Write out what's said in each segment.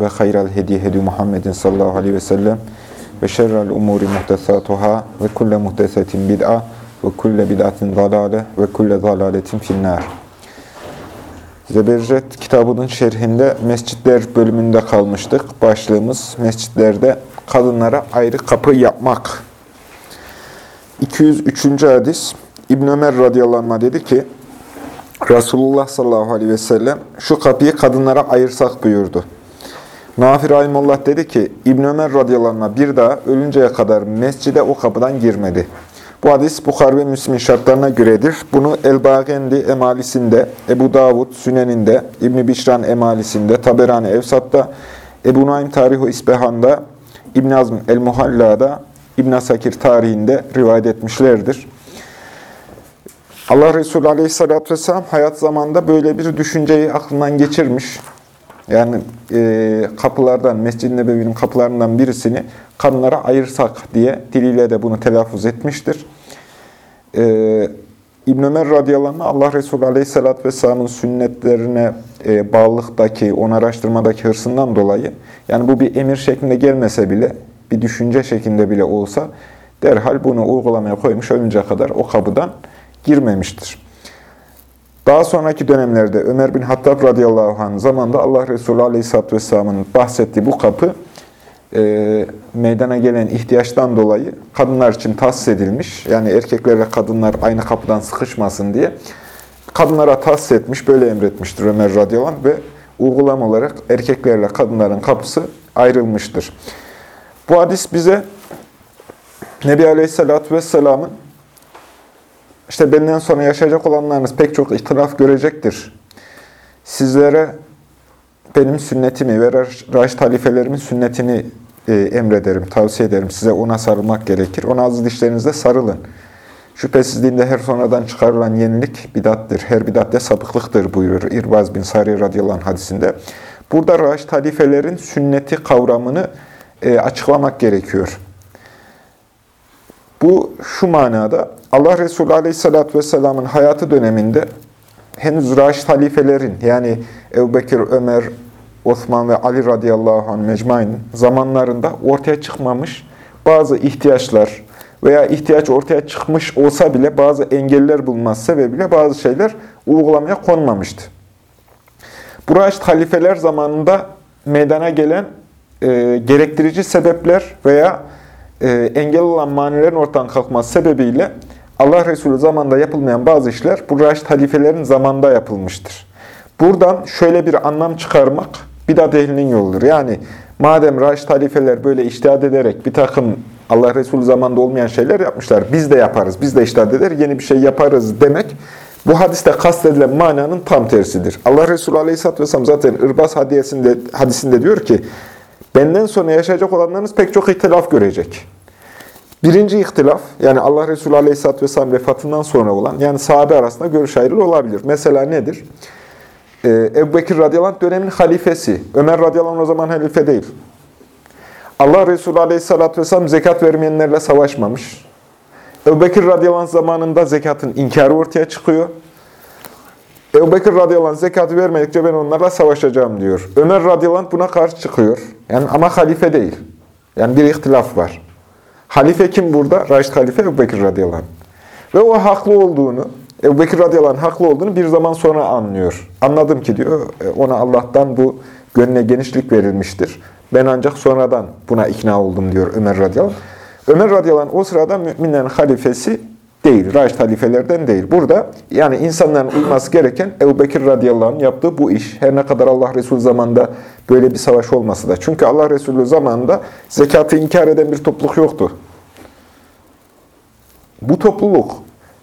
ve hayral hediye hedi Muhammedin sallallahu aleyhi ve sellem ve şerrel umuri muhtesatuhâ ve kulle muhtesetin bid'a ve kulle bid'atin zalale ve kulle zalaletin finnâr. Zebercet kitabının şerhinde mescitler bölümünde kalmıştık. Başlığımız mescitlerde kadınlara ayrı kapı yapmak. 203. hadis İbn Ömer radıyallahu dedi ki Resulullah sallallahu aleyhi ve sellem şu kapıyı kadınlara ayırsak buyurdu. Nafi Rahimullah dedi ki, İbn Ömer radıyallahu bir daha ölünceye kadar mescide o kapıdan girmedi. Bu hadis Bukhar ve Müslim şartlarına göredir. Bunu El-Bagendi Emalisinde, Ebu Davud Süneninde, İbn Bişran Emalisinde, Taberani Evsat'ta, Ebu Naim Tarihu İsbehan'da, İbn Azm El-Muhalla'da, İbn Sakir tarihinde rivayet etmişlerdir. Allah Resulü Aleyhisselatü Vesselam hayat zamanında böyle bir düşünceyi aklından geçirmiş. Yani e, kapılardan, Mescid-i Nebevi'nin kapılarından birisini kadınlara ayırsak diye diliyle de bunu telaffuz etmiştir. E, İbn Ömer radıyallahu anh, Allah Resulü aleyhissalatü vesselamın sünnetlerine e, bağlılıktaki, onu araştırmadaki hırsından dolayı, yani bu bir emir şeklinde gelmese bile, bir düşünce şeklinde bile olsa, derhal bunu uygulamaya koymuş, ölünce kadar o kapıdan girmemiştir. Daha sonraki dönemlerde Ömer bin Hattab radıyallahu anh zamanında Allah Resulü aleyhisselatü vesselamın bahsettiği bu kapı e, meydana gelen ihtiyaçtan dolayı kadınlar için tahsis edilmiş. Yani erkeklerle kadınlar aynı kapıdan sıkışmasın diye kadınlara tahsis etmiş, böyle emretmiştir Ömer radıyallahu anh ve uygulama olarak erkeklerle kadınların kapısı ayrılmıştır. Bu hadis bize Nebi Aleyhisselatü Vesselam'ın işte benden sonra yaşayacak olanlarınız pek çok ihtilaf görecektir. Sizlere benim sünnetimi ve Raşid halifelerimin sünnetini e, emrederim, tavsiye ederim. Size ona sarılmak gerekir. Ona aziz dişlerinizle sarılın. Şüphesiz dinde her sonradan çıkarılan yenilik bidattır. Her bidat de sapıklıktır buyurur İrbaz bin Sari radıyallahu hadisinde. Burada Raşid halifelerin sünneti kavramını e, açıklamak gerekiyor. Bu şu manada Allah Resulü Aleyhisselatü Vesselam'ın hayatı döneminde henüz Raşid halifelerin yani Ebu Ömer, Osman ve Ali radıyallahu anh mecmain zamanlarında ortaya çıkmamış bazı ihtiyaçlar veya ihtiyaç ortaya çıkmış olsa bile bazı engeller bulunması sebebiyle bazı şeyler uygulamaya konmamıştı. Bu Raşid halifeler zamanında meydana gelen e, gerektirici sebepler veya e, engel olan manilerin ortadan kalkması sebebiyle Allah Resulü zamanında yapılmayan bazı işler bu Raşid halifelerin zamanında yapılmıştır. Buradan şöyle bir anlam çıkarmak bidat ehlinin yoludur. Yani madem Raşid halifeler böyle iştihad ederek bir takım Allah Resulü zamanında olmayan şeyler yapmışlar. Biz de yaparız, biz de iştihad eder, yeni bir şey yaparız demek bu hadiste kastedilen mananın tam tersidir. Allah Resulü Aleyhisselatü Vesselam zaten Irbaz hadisinde, hadisinde diyor ki benden sonra yaşayacak olanlarınız pek çok ihtilaf görecek. Birinci ihtilaf, yani Allah Resulü Aleyhisselatü Vesselam vefatından sonra olan, yani sahabe arasında görüş ayrılığı olabilir. Mesela nedir? Ee, Ebu Bekir radıyallahu dönemin halifesi. Ömer radıyallahu o zaman halife değil. Allah Resulü Aleyhisselatü Vesselam zekat vermeyenlerle savaşmamış. Ebu Bekir radıyallahu zamanında zekatın inkarı ortaya çıkıyor. Ebu Bekir radıyallahu anh zekatı vermedikçe ben onlarla savaşacağım diyor. Ömer radıyallahu anh buna karşı çıkıyor. Yani ama halife değil. Yani bir ihtilaf var. Halife kim burada? Raşid halife Ebu Bekir radıyallahu anh. Ve o haklı olduğunu, Ebu Bekir radıyallahu anh haklı olduğunu bir zaman sonra anlıyor. Anladım ki diyor, e, ona Allah'tan bu gönlüne genişlik verilmiştir. Ben ancak sonradan buna ikna oldum diyor Ömer radıyallahu anh. Ömer radıyallahu anh o sırada müminlerin halifesi değil, Raşid halifelerden değil. Burada yani insanların uyması gereken Ebu Bekir radıyallahu anh yaptığı bu iş. Her ne kadar Allah Resulü zamanında böyle bir savaş olması da. Çünkü Allah Resulü zamanında zekatı inkar eden bir topluluk yoktu. Bu topluluk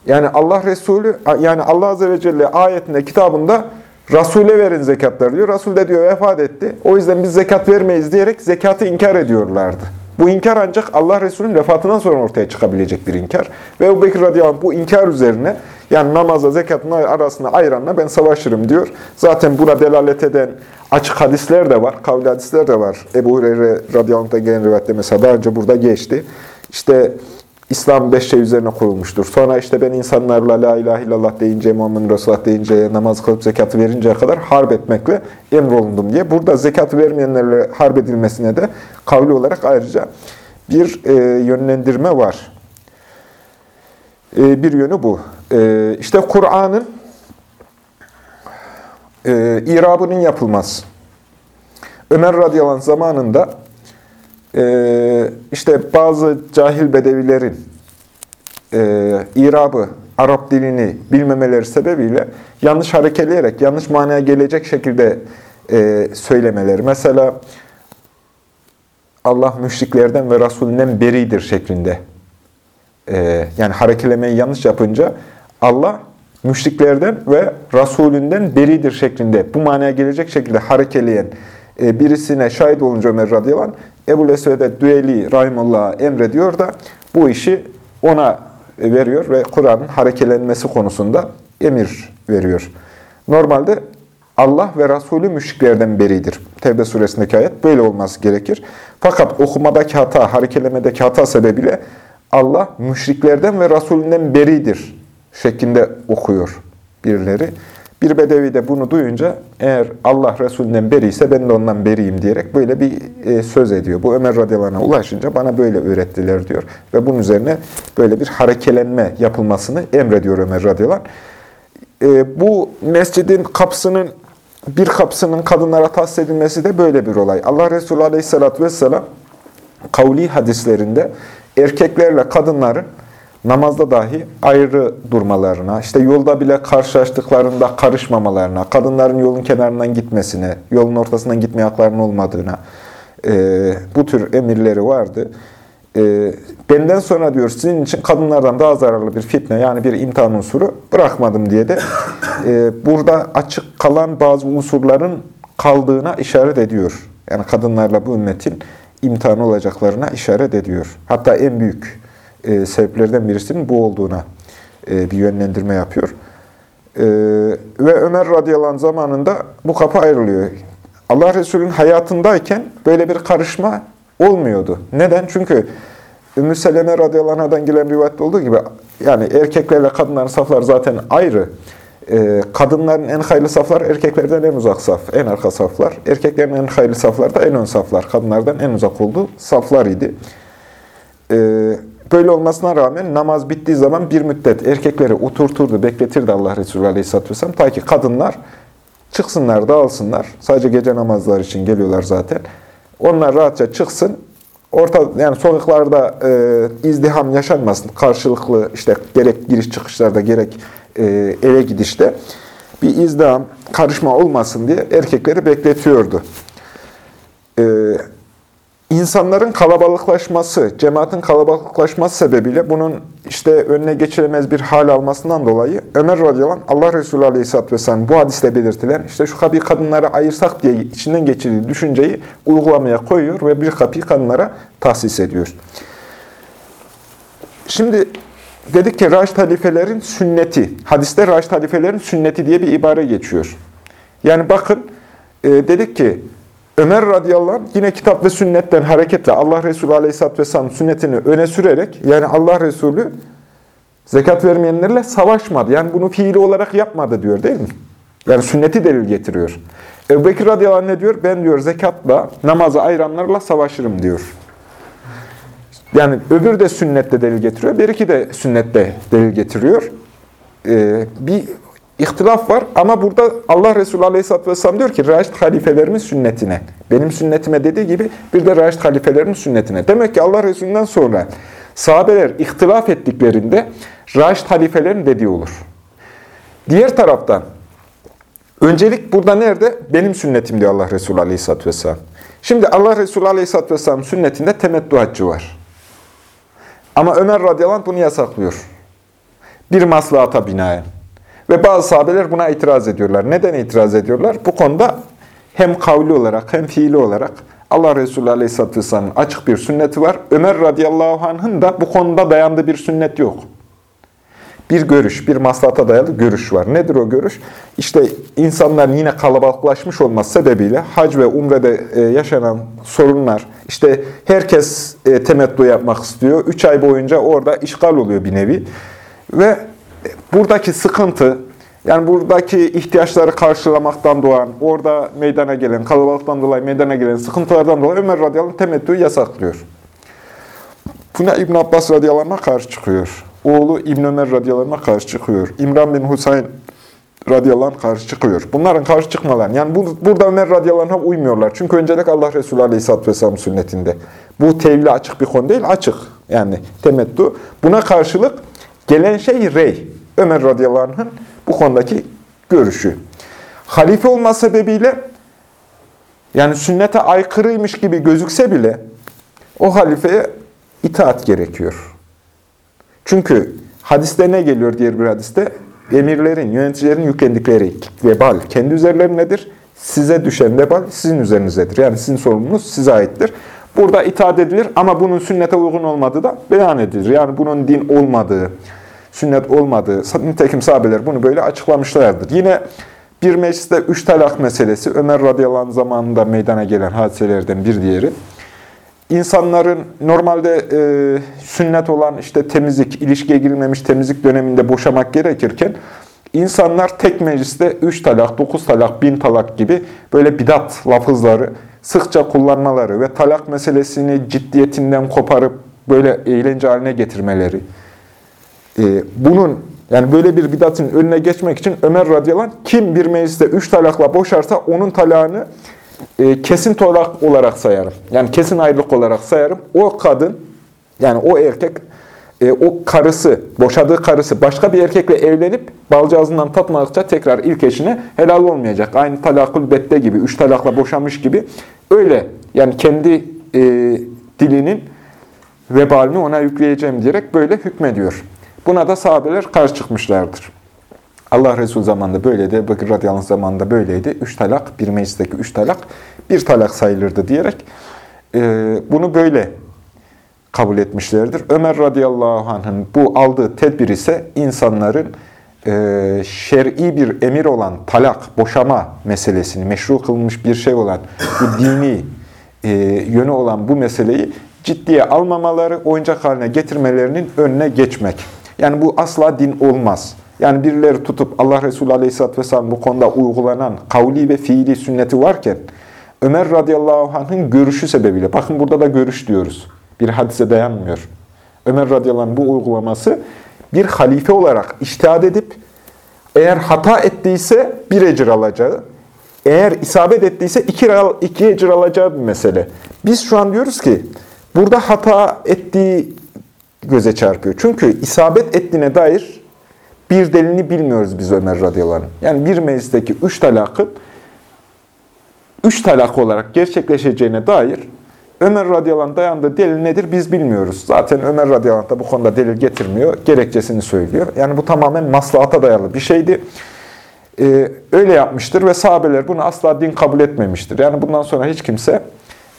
yani Allah Resulü yani Allah Azze ve Celle ayetinde, kitabında Resul'e verin zekatları diyor. Resul de diyor vefat etti. O yüzden biz zekat vermeyiz diyerek zekatı inkar ediyorlardı. Bu inkar ancak Allah Resulü'nün vefatından sonra ortaya çıkabilecek bir inkar. Ve Ebu Bekir radıyallahu anh bu inkar üzerine yani namazla zekatın arasında ayranla ben savaşırım diyor. Zaten buna delalet eden açık hadisler de var, kavli hadisler de var. Ebu Hureyre radıyallahu anh'ta gelen rivayette mesela daha önce burada geçti. İşte İslam beş şey üzerine kurulmuştur. Sonra işte ben insanlarla la ilahe illallah deyince, Muhammed Resulullah deyince, namaz kılıp zekatı verinceye kadar harp etmekle emrolundum diye. Burada zekatı vermeyenlerle harp edilmesine de kavli olarak ayrıca bir e, yönlendirme var. E, bir yönü bu. E, işte Kur'an'ın e, irabının yapılması. Ömer radıyallahu zamanında e, işte bazı cahil bedevilerin e, irabı, Arap dilini bilmemeleri sebebiyle yanlış hareketleyerek, yanlış manaya gelecek şekilde e, söylemeleri. Mesela Allah müşriklerden ve Resulünden beridir şeklinde. E, yani harekelemeyi yanlış yapınca Allah müşriklerden ve Resulünden beridir şeklinde bu manaya gelecek şekilde harekeleyen birisine şahit olunca Ömer radıyallahu anh, Ebu Esved'e düeli Rahimullah'a emrediyor da bu işi ona veriyor ve Kur'an'ın harekelenmesi konusunda emir veriyor. Normalde Allah ve Resulü müşriklerden beridir. Tevbe suresindeki ayet böyle olması gerekir. Fakat okumadaki hata, harekelemedeki hata sebebiyle Allah müşriklerden ve Resulünden beridir şeklinde okuyor birileri. Bir bedevi de bunu duyunca eğer Allah Resulünden beri ise ben de ondan beriyim diyerek böyle bir e, söz ediyor. Bu Ömer radıyallahu ulaşınca bana böyle öğrettiler diyor. Ve bunun üzerine böyle bir harekelenme yapılmasını emrediyor Ömer radıyallahu e, Bu mescidin kapısının bir kapısının kadınlara tahsis edilmesi de böyle bir olay. Allah Resulü aleyhissalatü vesselam kavli hadislerinde erkeklerle kadınların namazda dahi ayrı durmalarına, işte yolda bile karşılaştıklarında karışmamalarına, kadınların yolun kenarından gitmesine, yolun ortasından gitmeye haklarının olmadığına e, bu tür emirleri vardı. E, benden sonra diyor sizin için kadınlardan daha zararlı bir fitne yani bir imtihan unsuru bırakmadım diye de e, burada açık kalan bazı unsurların kaldığına işaret ediyor. Yani kadınlarla bu ümmetin imtihanı olacaklarına işaret ediyor. Hatta en büyük e, sebeplerden birisinin bu olduğuna e, bir yönlendirme yapıyor. E, ve Ömer radıyallahu anh zamanında bu kapı ayrılıyor. Allah Resulü'nün hayatındayken böyle bir karışma olmuyordu. Neden? Çünkü Ümmü Seleme radıyallahu anh'dan gelen rivayette olduğu gibi yani erkeklerle kadınların safları zaten ayrı. Ee, kadınların en hayırlı saflar erkeklerden en uzak saf, en arka saflar. Erkeklerin en hayırlı saflar da en ön saflar. Kadınlardan en uzak olduğu saflar idi. Ee, Böyle olmasına rağmen namaz bittiği zaman bir müddet erkekleri oturturdu, bekletirdi Allah Resulü Aleyhisselatü Vesselam. Ta ki kadınlar çıksınlar, dağılsınlar. Sadece gece namazları için geliyorlar zaten. Onlar rahatça çıksın. Orta yani sokaklarda e, izdiham yaşanmasın. Karşılıklı işte gerek giriş çıkışlarda gerek e, eve gidişte bir izdiham, karışma olmasın diye erkekleri bekletiyordu. E, İnsanların kalabalıklaşması, cemaatin kalabalıklaşması sebebiyle bunun işte önüne geçilemez bir hal almasından dolayı Ömer radıyallahu anh, Allah Resulü aleyhisselatü vesselam bu hadiste belirtilen işte şu kapıyı kadınlara ayırsak diye içinden geçirdiği düşünceyi uygulamaya koyuyor ve bir kapıyı kadınlara tahsis ediyor. Şimdi dedik ki Raşid halifelerin sünneti, hadiste Raşid halifelerin sünneti diye bir ibare geçiyor. Yani bakın e, dedik ki Ömer radıyallahu anh yine kitap ve sünnetten hareketle Allah Resulü aleyhisselatü vesselam sünnetini öne sürerek yani Allah Resulü zekat vermeyenlerle savaşmadı. Yani bunu fiili olarak yapmadı diyor değil mi? Yani sünneti delil getiriyor. Ebu Bekir radıyallahu anh ne diyor? Ben diyor zekatla, namazı ayıranlarla savaşırım diyor. Yani öbür de sünnette delil getiriyor. Bir iki de sünnette delil getiriyor. Ee, bir İhtilaf var ama burada Allah Resulü Aleyhisselatü Vesselam diyor ki Raşid halifelerimin sünnetine. Benim sünnetime dediği gibi bir de Raşid halifelerimin sünnetine. Demek ki Allah Resulü'nden sonra sahabeler ihtilaf ettiklerinde Raşid halifelerin dediği olur. Diğer taraftan öncelik burada nerede? Benim sünnetim diyor Allah Resulü Aleyhisselatü Vesselam. Şimdi Allah Resulü Aleyhisselatü Vesselam sünnetinde temettü haccı var. Ama Ömer radıyallahu anh bunu yasaklıyor. Bir maslahata binaen. Ve bazı sahabeler buna itiraz ediyorlar. Neden itiraz ediyorlar? Bu konuda hem kavli olarak hem fiili olarak Allah Resulü Aleyhisselatü Vesselam'ın açık bir sünneti var. Ömer radıyallahu anh'ın da bu konuda dayandığı bir sünnet yok. Bir görüş, bir maslahata dayalı görüş var. Nedir o görüş? İşte insanların yine kalabalıklaşmış olması sebebiyle hac ve umrede e, yaşanan sorunlar, işte herkes e, temettü yapmak istiyor. Üç ay boyunca orada işgal oluyor bir nevi. Ve buradaki sıkıntı, yani buradaki ihtiyaçları karşılamaktan doğan, orada meydana gelen, kalabalıktan dolayı meydana gelen sıkıntılardan dolayı Ömer radıyallahu anh temettüyü yasaklıyor. Buna İbn Abbas radıyallahu anh'a karşı çıkıyor. Oğlu İbn Ömer radıyallahu anh'a karşı çıkıyor. İmran bin Husayn radıyallahu anh karşı çıkıyor. Bunların karşı çıkmalar. Yani bu, burada Ömer radıyallahu anh'a uymuyorlar. Çünkü öncelik Allah Resulü aleyhisselatü vesselam sünnetinde. Bu tevhile açık bir konu değil, açık. Yani temettü. Buna karşılık gelen şey rey. Ömer radıyallahu anh'ın bu konudaki görüşü. Halife olma sebebiyle yani sünnete aykırıymış gibi gözükse bile o halifeye itaat gerekiyor. Çünkü hadiste ne geliyor diğer bir hadiste? Emirlerin, yöneticilerin yüklendikleri vebal kendi üzerlerindedir. Size düşen vebal sizin üzerinizdedir. Yani sizin sorumluluğunuz size aittir. Burada itaat edilir ama bunun sünnete uygun olmadığı da beyan edilir. Yani bunun din olmadığı, sünnet olmadığı, nitekim sahabeler bunu böyle açıklamışlardır. Yine bir mecliste üç talak meselesi, Ömer radıyallahu zamanında meydana gelen hadiselerden bir diğeri. İnsanların normalde e, sünnet olan işte temizlik, ilişkiye girilmemiş temizlik döneminde boşamak gerekirken, insanlar tek mecliste üç talak, dokuz talak, bin talak gibi böyle bidat lafızları sıkça kullanmaları ve talak meselesini ciddiyetinden koparıp böyle eğlence haline getirmeleri, e, bunun yani böyle bir bidatın önüne geçmek için Ömer radıyallahu anh, kim bir mecliste üç talakla boşarsa onun talağını e, kesin talak olarak sayarım. Yani kesin ayrılık olarak sayarım. O kadın yani o erkek e, o karısı, boşadığı karısı başka bir erkekle evlenip balcağızından tatmadıkça tekrar ilk eşine helal olmayacak. Aynı talakul bette gibi, üç talakla boşamış gibi. Öyle yani kendi e, dilinin vebalini ona yükleyeceğim diyerek böyle hükmediyor. Buna da sahabeler karşı çıkmışlardır. Allah Resulü zamanında böyleydi, Bakır radıyallahu anh zamanında böyleydi. Üç talak, bir meclisteki üç talak, bir talak sayılırdı diyerek e, bunu böyle kabul etmişlerdir. Ömer radıyallahu anh'ın bu aldığı tedbir ise insanların e, şer'i bir emir olan talak, boşama meselesini, meşru kılmış bir şey olan, bu dini e, yönü olan bu meseleyi ciddiye almamaları, oyuncak haline getirmelerinin önüne geçmek. Yani bu asla din olmaz. Yani birileri tutup Allah Resulü Aleyhisselatü Vesselam bu konuda uygulanan kavli ve fiili sünneti varken Ömer radıyallahu anh'ın görüşü sebebiyle, bakın burada da görüş diyoruz. Bir hadise dayanmıyor. Ömer radıyallahu bu uygulaması bir halife olarak iştihad edip eğer hata ettiyse bir ecir alacağı, eğer isabet ettiyse iki, iki ecir alacağı bir mesele. Biz şu an diyoruz ki burada hata ettiği göze çarpıyor. Çünkü isabet ettiğine dair bir delini bilmiyoruz biz Ömer radıyallahu anh. Yani bir meclisteki üç talakın üç talak olarak gerçekleşeceğine dair Ömer radıyallahu anh dayandığı delil nedir biz bilmiyoruz. Zaten Ömer radıyallahu anh da bu konuda delil getirmiyor. Gerekçesini söylüyor. Yani bu tamamen maslahata dayalı bir şeydi. Ee, öyle yapmıştır ve sahabeler bunu asla din kabul etmemiştir. Yani bundan sonra hiç kimse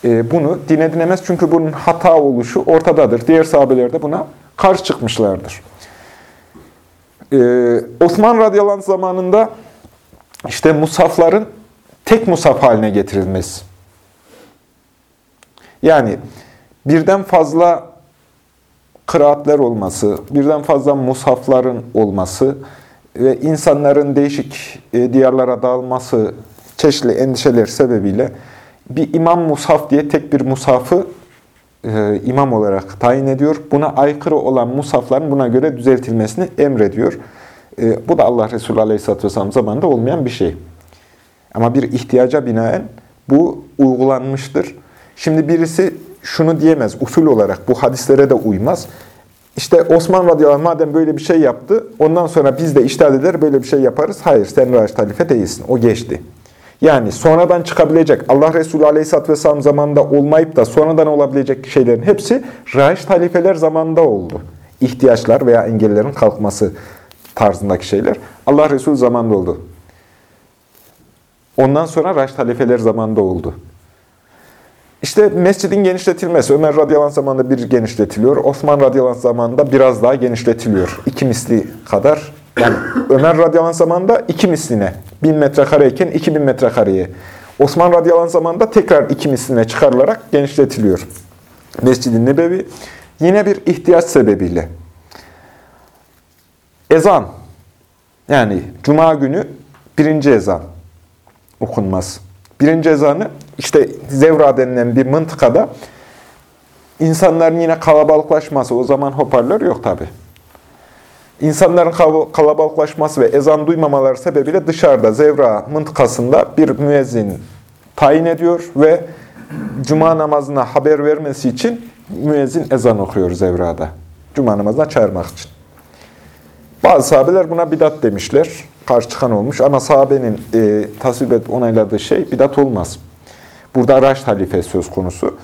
bunu din edinemez. Çünkü bunun hata oluşu ortadadır. Diğer sahabeler de buna karşı çıkmışlardır. Ee, Osman radıyallahu zamanında işte musafların tek musaf haline getirilmesi. Yani birden fazla kıraatler olması, birden fazla musafların olması ve insanların değişik e, diyarlara dağılması çeşitli endişeler sebebiyle bir imam musaf diye tek bir musafı e, imam olarak tayin ediyor. Buna aykırı olan musafların buna göre düzeltilmesini emrediyor. E, bu da Allah Resulü Aleyhisselatü Vesselam zamanında olmayan bir şey. Ama bir ihtiyaca binaen bu uygulanmıştır. Şimdi birisi şunu diyemez, usul olarak bu hadislere de uymaz. İşte Osman radıyallahu anh madem böyle bir şey yaptı, ondan sonra biz de iştahat eder böyle bir şey yaparız. Hayır, sen raşit halife değilsin. O geçti. Yani sonradan çıkabilecek, Allah Resulü Aleyhisselatü Vesselam zamanında olmayıp da sonradan olabilecek şeylerin hepsi Raşid halifeler zamanında oldu. İhtiyaçlar veya engellerin kalkması tarzındaki şeyler Allah Resulü zamanında oldu. Ondan sonra Raşid halifeler zamanında oldu. İşte mescidin genişletilmesi. Ömer radıyallahu zamanında bir genişletiliyor. Osman radıyallahu zamanında biraz daha genişletiliyor. İki misli kadar. Yani Ömer radıyallahu zamanında iki misline. Bin metrekareyken iki bin metrekareye. Osman radıyallahu zamanında tekrar iki misline çıkarılarak genişletiliyor. Mescid-i Nebevi yine bir ihtiyaç sebebiyle. Ezan. Yani Cuma günü birinci ezan okunmaz. Birinci ezanı işte Zevra denilen bir mıntıkada insanların yine kalabalıklaşması, o zaman hoparlör yok tabi. İnsanların kalabalıklaşması ve ezan duymamaları sebebiyle dışarıda Zevra mıntıkasında bir müezzin tayin ediyor ve Cuma namazına haber vermesi için müezzin ezan okuyor Zevra'da. Cuma namazına çağırmak için. Bazı sahabeler buna bidat demişler. Karşı çıkan olmuş ama sahabenin e, tasvip et onayladığı şey bidat olmaz. Burada araç halife söz konusu.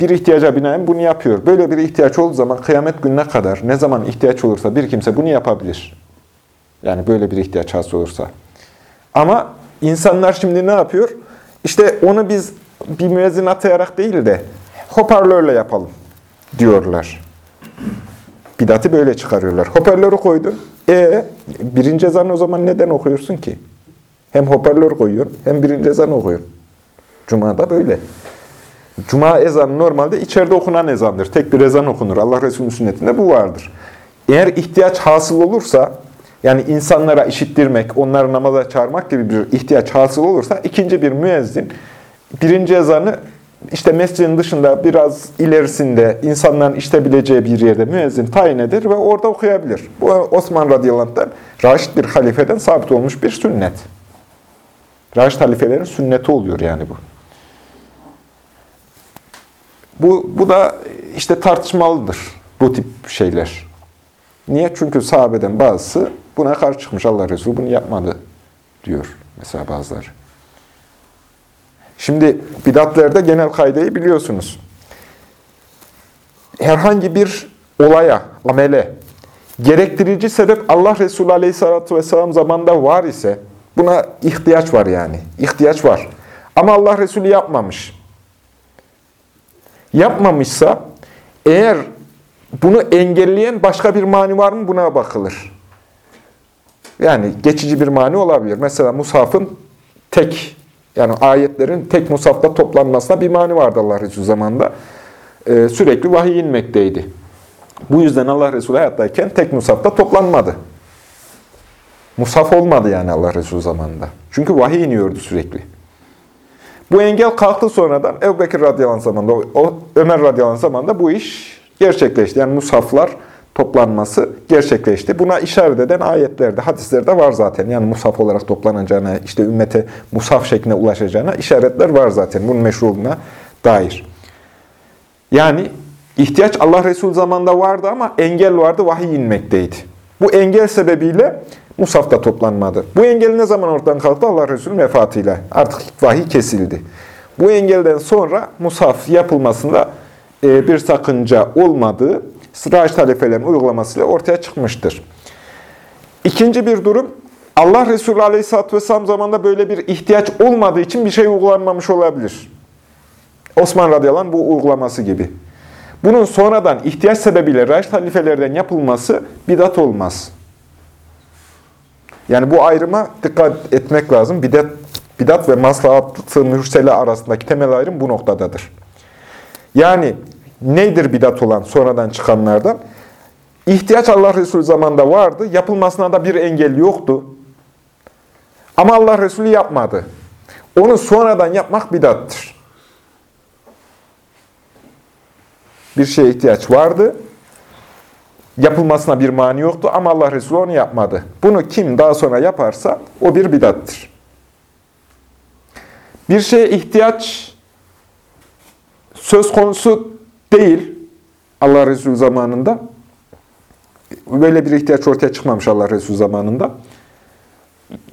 Bir ihtiyaca binaen bunu yapıyor. Böyle bir ihtiyaç olduğu zaman kıyamet gününe kadar ne zaman ihtiyaç olursa bir kimse bunu yapabilir. Yani böyle bir ihtiyaç hasıl olursa. Ama insanlar şimdi ne yapıyor? İşte onu biz bir müezzin atayarak değil de hoparlörle yapalım diyorlar. Bidatı böyle çıkarıyorlar. Hoparlörü koydun. E birinci ezanı o zaman neden okuyorsun ki? Hem hoparlör koyuyorsun hem birinci ezanı okuyorsun. Cuma'da böyle. Cuma ezanı normalde içeride okunan ezandır. Tek bir ezan okunur. Allah Resulü'nün sünnetinde bu vardır. Eğer ihtiyaç hasıl olursa, yani insanlara işittirmek, onları namaza çağırmak gibi bir ihtiyaç hasıl olursa, ikinci bir müezzin birinci ezanı işte mescidin dışında biraz ilerisinde insanların işitebileceği bir yerde müezzin tayin eder ve orada okuyabilir. Bu Osman radıyallahu anh'tan Raşid bir halifeden sabit olmuş bir sünnet. Raşid halifelerin sünneti oluyor yani bu. Bu, bu da işte tartışmalıdır bu tip şeyler. Niye? Çünkü sahabeden bazısı buna karşı çıkmış. Allah Resulü bunu yapmadı diyor mesela bazıları. Şimdi bidatlerde genel kaydeyi biliyorsunuz. Herhangi bir olaya, amele, gerektirici sebep Allah Resulü Aleyhisselatü Vesselam zamanında var ise buna ihtiyaç var yani. İhtiyaç var. Ama Allah Resulü yapmamış. Yapmamışsa eğer bunu engelleyen başka bir mani var mı buna bakılır. Yani geçici bir mani olabilir. Mesela Musaf'ın tek yani ayetlerin tek musafta toplanmasına bir mani vardı Allah Resulü zamanında. Ee, sürekli vahiy inmekteydi. Bu yüzden Allah Resulü hayattayken tek musafta toplanmadı. Musaf olmadı yani Allah Resulü zamanında. Çünkü vahiy iniyordu sürekli. Bu engel kalktı sonradan. Ebu Bekir radıyallahu zamanında, Ömer radıyallahu zamanında bu iş gerçekleşti. Yani musaflar toplanması gerçekleşti. Buna işaret eden ayetlerde, hadislerde var zaten. Yani musaf olarak toplanacağına, işte ümmete musaf şekline ulaşacağına işaretler var zaten. Bunun meşruluğuna dair. Yani ihtiyaç Allah Resulü zamanında vardı ama engel vardı, vahiy inmekteydi. Bu engel sebebiyle musaf da toplanmadı. Bu engel ne zaman ortadan kalktı? Allah Resulü vefatıyla. Artık vahiy kesildi. Bu engelden sonra musaf yapılmasında e, bir sakınca olmadığı Sıraç talefelerin uygulamasıyla ortaya çıkmıştır. İkinci bir durum, Allah Resulü Aleyhisselatü Vesselam zamanında böyle bir ihtiyaç olmadığı için bir şey uygulanmamış olabilir. Osman radıyallahu anh bu uygulaması gibi. Bunun sonradan ihtiyaç sebebiyle Raşid halifelerden yapılması bidat olmaz. Yani bu ayrıma dikkat etmek lazım. Bidat, bidat ve maslahat-ı mürsele arasındaki temel ayrım bu noktadadır. Yani Nedir bidat olan sonradan çıkanlardan? İhtiyaç Allah Resulü zamanında vardı. Yapılmasına da bir engel yoktu. Ama Allah Resulü yapmadı. Onu sonradan yapmak bidattır. Bir şeye ihtiyaç vardı. Yapılmasına bir mani yoktu ama Allah Resulü onu yapmadı. Bunu kim daha sonra yaparsa o bir bidattır. Bir şeye ihtiyaç söz konusu değil Allah Resulü zamanında. Böyle bir ihtiyaç ortaya çıkmamış Allah Resulü zamanında.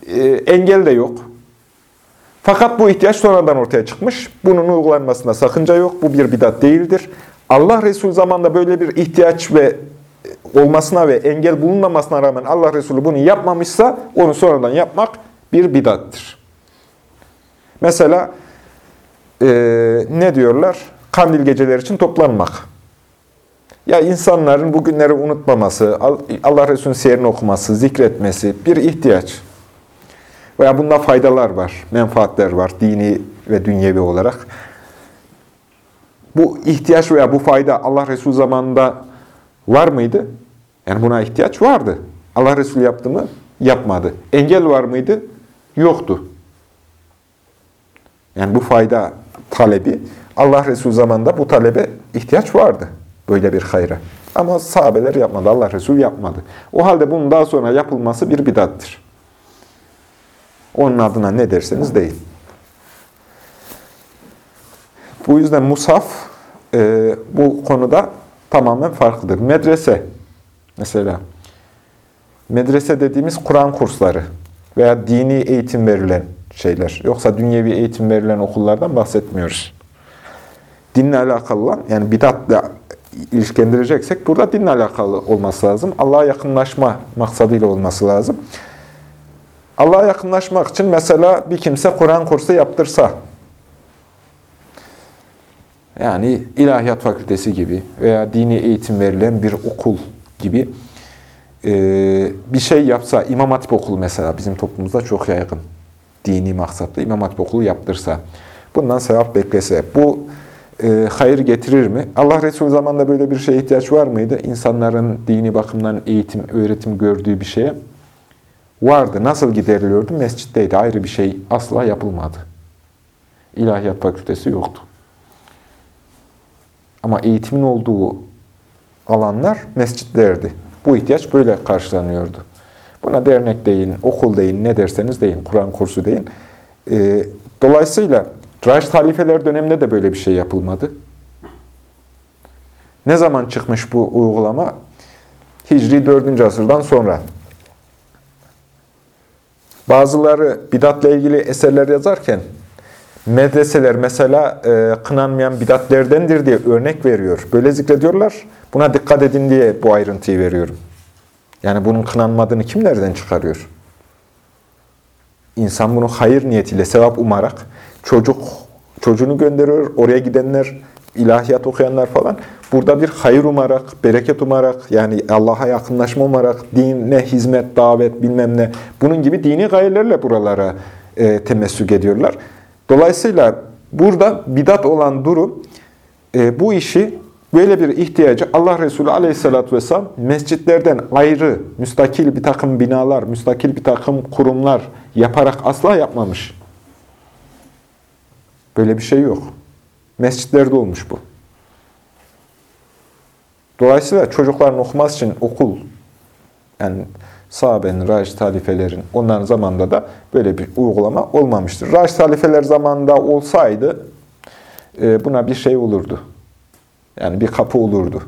E, engel de yok. Fakat bu ihtiyaç sonradan ortaya çıkmış. Bunun uygulanmasında sakınca yok. Bu bir bidat değildir. Allah Resulü zamanında böyle bir ihtiyaç ve olmasına ve engel bulunmamasına rağmen Allah Resulü bunu yapmamışsa onu sonradan yapmak bir bidattır. Mesela e, ne diyorlar? Kandil geceleri için toplanmak. Ya insanların bu günleri unutmaması, Allah Resulü'nün siyerini okuması, zikretmesi bir ihtiyaç. Veya bunda faydalar var, menfaatler var dini ve dünyevi olarak. Bu ihtiyaç veya bu fayda Allah Resulü zamanında var mıydı? Yani buna ihtiyaç vardı. Allah Resulü yaptı mı? Yapmadı. Engel var mıydı? Yoktu. Yani bu fayda talebi Allah Resulü zamanında bu talebe ihtiyaç vardı. Böyle bir hayra. Ama sahabeler yapmadı. Allah Resulü yapmadı. O halde bunun daha sonra yapılması bir bidattır. Onun adına ne derseniz deyin. Bu yüzden Musaf e, bu konuda tamamen farklıdır. Medrese mesela medrese dediğimiz Kur'an kursları veya dini eğitim verilen şeyler. Yoksa dünyevi eğitim verilen okullardan bahsetmiyoruz. Dinle alakalı olan, yani bidatla ilişkilendireceksek burada dinle alakalı olması lazım. Allah'a yakınlaşma maksadıyla olması lazım. Allah'a yakınlaşmak için mesela bir kimse Kur'an kursu yaptırsa, yani ilahiyat fakültesi gibi veya dini eğitim verilen bir okul gibi e, bir şey yapsa, İmam Hatip okulu mesela bizim toplumumuzda çok yaygın. Dini maksatlı İmam Hatip okulu yaptırsa, bundan sevap beklese, bu e, hayır getirir mi? Allah Resulü zamanında böyle bir şeye ihtiyaç var mıydı? İnsanların dini bakımdan eğitim, öğretim gördüğü bir şeye vardı. Nasıl gideriliyordu? Mescitteydi. Ayrı bir şey asla yapılmadı. İlahiyat fakültesi yoktu. Ama eğitimin olduğu alanlar mescitlerdi. Bu ihtiyaç böyle karşılanıyordu. Buna dernek deyin, okul deyin, ne derseniz deyin, Kur'an kursu deyin. E, dolayısıyla Raşid halifeler döneminde de böyle bir şey yapılmadı. Ne zaman çıkmış bu uygulama? Hicri 4. asırdan sonra. Bazıları bidatla ilgili eserler yazarken medreseler mesela e, kınanmayan bidatlerdendir diye örnek veriyor. Böyle zikrediyorlar. Buna dikkat edin diye bu ayrıntıyı veriyorum. Yani bunun kınanmadığını kim nereden çıkarıyor? İnsan bunu hayır niyetiyle, sevap umarak çocuk çocuğunu gönderiyor, oraya gidenler, ilahiyat okuyanlar falan. Burada bir hayır umarak, bereket umarak, yani Allah'a yakınlaşma umarak, dine hizmet, davet bilmem ne, bunun gibi dini gayelerle buralara e, temessük ediyorlar. Dolayısıyla burada bidat olan durum, e, bu işi böyle bir ihtiyacı Allah Resulü aleyhissalatü vesselam mescitlerden ayrı, müstakil bir takım binalar, müstakil bir takım kurumlar yaparak asla yapmamış. Böyle bir şey yok. Mescitlerde olmuş bu. Dolayısıyla çocukların okuması için okul, yani sahabenin, raşid halifelerin, onların zamanında da böyle bir uygulama olmamıştır. Raşid halifeler zamanında olsaydı e, buna bir şey olurdu. Yani bir kapı olurdu.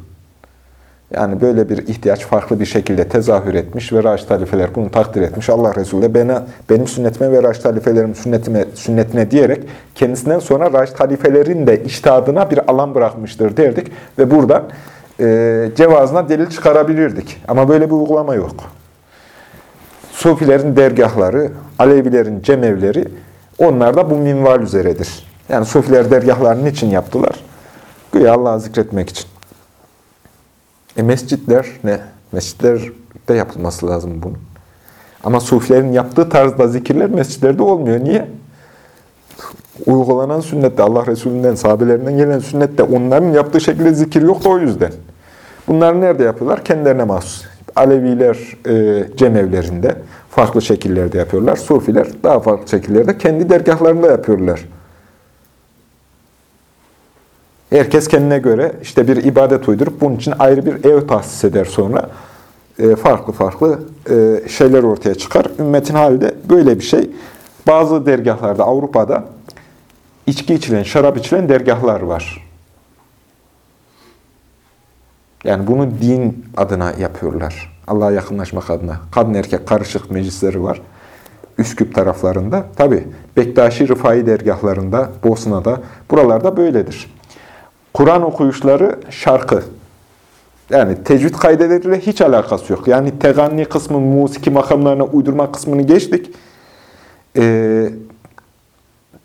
Yani böyle bir ihtiyaç farklı bir şekilde tezahür etmiş ve Raşid halifeler bunu takdir etmiş. Allah Resulü de bana, benim sünnetime ve Raşid halifelerim sünnetime, sünnetine diyerek kendisinden sonra Raşid halifelerin de iştihadına bir alan bırakmıştır derdik. Ve buradan e, cevazına delil çıkarabilirdik. Ama böyle bir uygulama yok. Sufilerin dergahları, Alevilerin cemevleri onlar da bu minval üzeredir. Yani Sufiler dergahlarını için yaptılar? Güya Allah'ı zikretmek için. E mescitler ne? Mescitlerde yapılması lazım bunun. Ama sufilerin yaptığı tarzda zikirler mescitlerde olmuyor. Niye? Uygulanan sünnette, Allah Resulü'nden, sahabelerinden gelen sünnette onların yaptığı şekilde zikir yok da o yüzden. Bunları nerede yapıyorlar? Kendilerine mahsus. Aleviler e, cemevlerinde farklı şekillerde yapıyorlar. Sufiler daha farklı şekillerde kendi dergahlarında yapıyorlar. Herkes kendine göre işte bir ibadet uydurup bunun için ayrı bir ev tahsis eder sonra. E, farklı farklı e, şeyler ortaya çıkar. Ümmetin hali de böyle bir şey. Bazı dergahlarda Avrupa'da içki içilen, şarap içilen dergahlar var. Yani bunu din adına yapıyorlar. Allah'a yakınlaşmak adına. Kadın erkek karışık meclisleri var. Üsküp taraflarında. Tabi Bektaşi Rıfai dergahlarında, Bosna'da, buralarda böyledir. Kur'an okuyuşları şarkı. Yani tecvid kaideleriyle hiç alakası yok. Yani teganni kısmı, musiki makamlarına uydurma kısmını geçtik. Ee,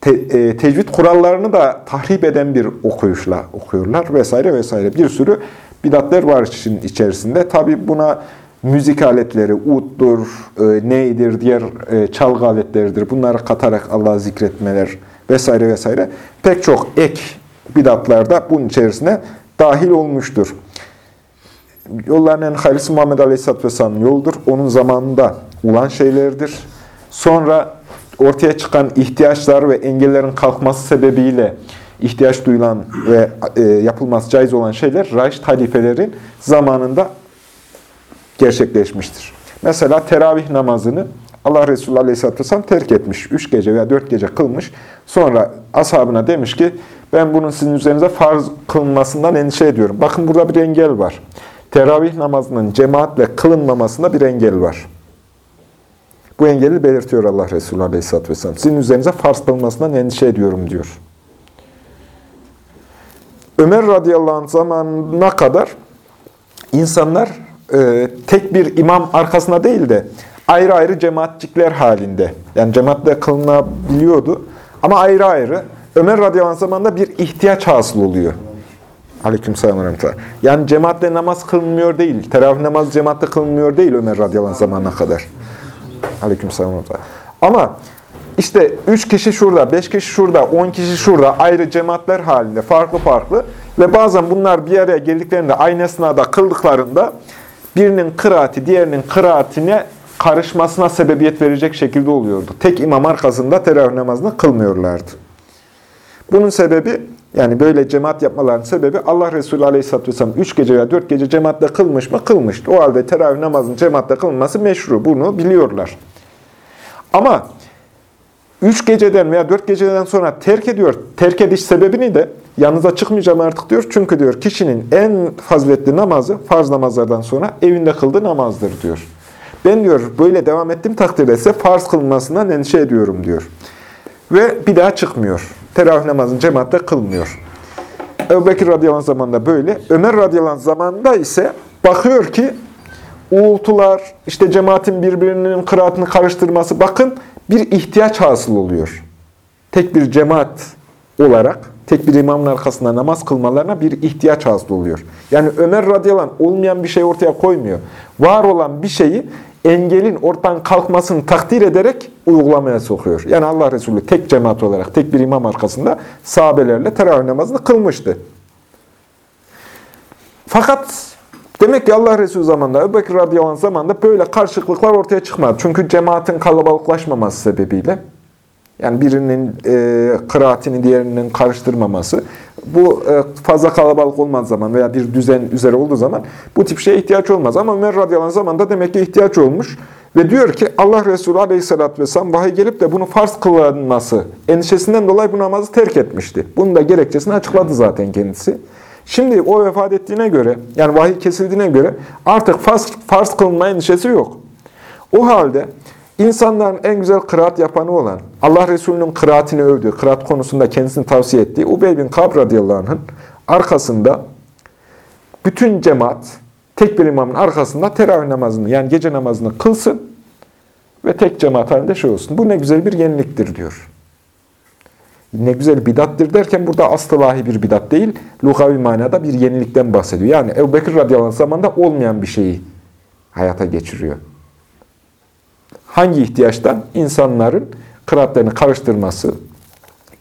te, e, tecvid kurallarını da tahrip eden bir okuyuşla okuyorlar vesaire vesaire. Bir sürü bidatler var işin içerisinde. Tabi buna müzik aletleri, uttur, e, neydir, diğer e, çalgı aletleridir. Bunları katarak Allah'ı zikretmeler vesaire vesaire. Pek çok ek bidatlar da bunun içerisine dahil olmuştur. Yolların en hayırlısı Muhammed Aleyhisselatü Vesselam'ın yoludur. Onun zamanında olan şeylerdir. Sonra ortaya çıkan ihtiyaçlar ve engellerin kalkması sebebiyle ihtiyaç duyulan ve e, yapılması caiz olan şeyler Raşid halifelerin zamanında gerçekleşmiştir. Mesela teravih namazını Allah Resulü Aleyhisselatü Vesselam terk etmiş. Üç gece veya dört gece kılmış. Sonra ashabına demiş ki ben bunun sizin üzerinize farz kılınmasından endişe ediyorum. Bakın burada bir engel var. Teravih namazının cemaatle kılınmamasında bir engel var. Bu engeli belirtiyor Allah Resulü Aleyhisselatü Vesselam. Sizin üzerinize farz kılınmasından endişe ediyorum diyor. Ömer radıyallahu anh zamanına kadar insanlar e, tek bir imam arkasında değil de ayrı ayrı cemaatçikler halinde. Yani cemaatle kılınabiliyordu ama ayrı ayrı. Ömer radıyallahu anh zamanında bir ihtiyaç hasıl oluyor. Aleyküm selam Yani cemaatle namaz kılınmıyor değil. Teravih namazı cemaatle kılınmıyor değil Ömer radıyallahu anh zamanına kadar. Aleyküm selam Ama işte üç kişi şurada, beş kişi şurada, on kişi şurada ayrı cemaatler halinde farklı farklı ve bazen bunlar bir araya geldiklerinde aynı esnada kıldıklarında birinin kıraati diğerinin kıraatine karışmasına sebebiyet verecek şekilde oluyordu. Tek imam arkasında teravih namazını kılmıyorlardı. Bunun sebebi, yani böyle cemaat yapmalarının sebebi Allah Resulü Aleyhisselatü Vesselam 3 gece veya 4 gece cemaatle kılmış mı? Kılmıştı. O halde teravih namazının cemaatle kılınması meşru. Bunu biliyorlar. Ama 3 geceden veya 4 geceden sonra terk ediyor. Terk ediş sebebini de yanınıza çıkmayacağım artık diyor. Çünkü diyor kişinin en faziletli namazı farz namazlardan sonra evinde kıldığı namazdır diyor. Ben diyor böyle devam ettiğim takdirde ise farz kılınmasından endişe ediyorum diyor. Ve bir daha çıkmıyor. Teravih namazını cemaatte kılmıyor. Ebu Bekir radıyallahu zamanında böyle. Ömer radıyallahu zamanında ise bakıyor ki uğultular, işte cemaatin birbirinin kıraatını karıştırması. Bakın bir ihtiyaç hasıl oluyor. Tek bir cemaat olarak, tek bir imamın arkasında namaz kılmalarına bir ihtiyaç hasıl oluyor. Yani Ömer radıyallahu anh olmayan bir şey ortaya koymuyor. Var olan bir şeyi engelin ortadan kalkmasını takdir ederek uygulamaya sokuyor. Yani Allah Resulü tek cemaat olarak, tek bir imam arkasında sahabelerle teravih namazını kılmıştı. Fakat demek ki Allah Resulü zamanında, Ebu Bekir radıyallahu anh zamanında böyle karşılıklıklar ortaya çıkmadı. Çünkü cemaatin kalabalıklaşmaması sebebiyle yani birinin e, kıraatini diğerinin karıştırmaması. Bu e, fazla kalabalık olmaz zaman veya bir düzen üzere olduğu zaman bu tip şeye ihtiyaç olmaz. Ama Ömer radıyallahu anh zamanında demek ki ihtiyaç olmuş. Ve diyor ki Allah Resulü aleyhissalatü vesselam vahiy gelip de bunu farz kılınması endişesinden dolayı bu namazı terk etmişti. Bunun da gerekçesini açıkladı zaten kendisi. Şimdi o vefat ettiğine göre, yani vahiy kesildiğine göre artık farz, farz kılınma endişesi yok. O halde İnsanların en güzel kıraat yapanı olan, Allah Resulü'nün kıraatini övdüğü, kıraat konusunda kendisini tavsiye ettiği Ubey bin Kab radıyallahu arkasında bütün cemaat tek bir imamın arkasında teravih namazını yani gece namazını kılsın ve tek cemaat halinde şey olsun. Bu ne güzel bir yeniliktir diyor. Ne güzel bidattir derken burada aslılahi bir bidat değil, lugavi manada bir yenilikten bahsediyor. Yani Ebu Bekir radıyallahu zamanında olmayan bir şeyi hayata geçiriyor. Hangi ihtiyaçtan? insanların kıraatlerini karıştırması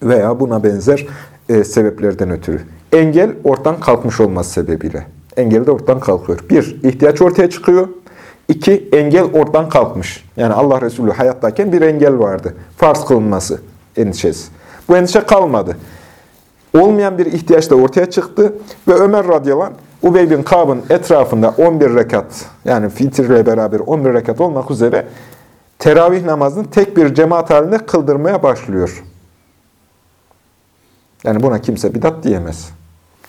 veya buna benzer e, sebeplerden ötürü. Engel ortadan kalkmış olması sebebiyle. Engel de ortadan kalkıyor. Bir, ihtiyaç ortaya çıkıyor. İki, engel ortadan kalkmış. Yani Allah Resulü hayattayken bir engel vardı. Farz kılınması endişesi. Bu endişe kalmadı. Olmayan bir ihtiyaç da ortaya çıktı ve Ömer radıyallahu anh Ubey bin Kab'ın etrafında 11 rekat yani fitirle beraber 11 rekat olmak üzere teravih namazını tek bir cemaat halinde kıldırmaya başlıyor. Yani buna kimse bidat diyemez.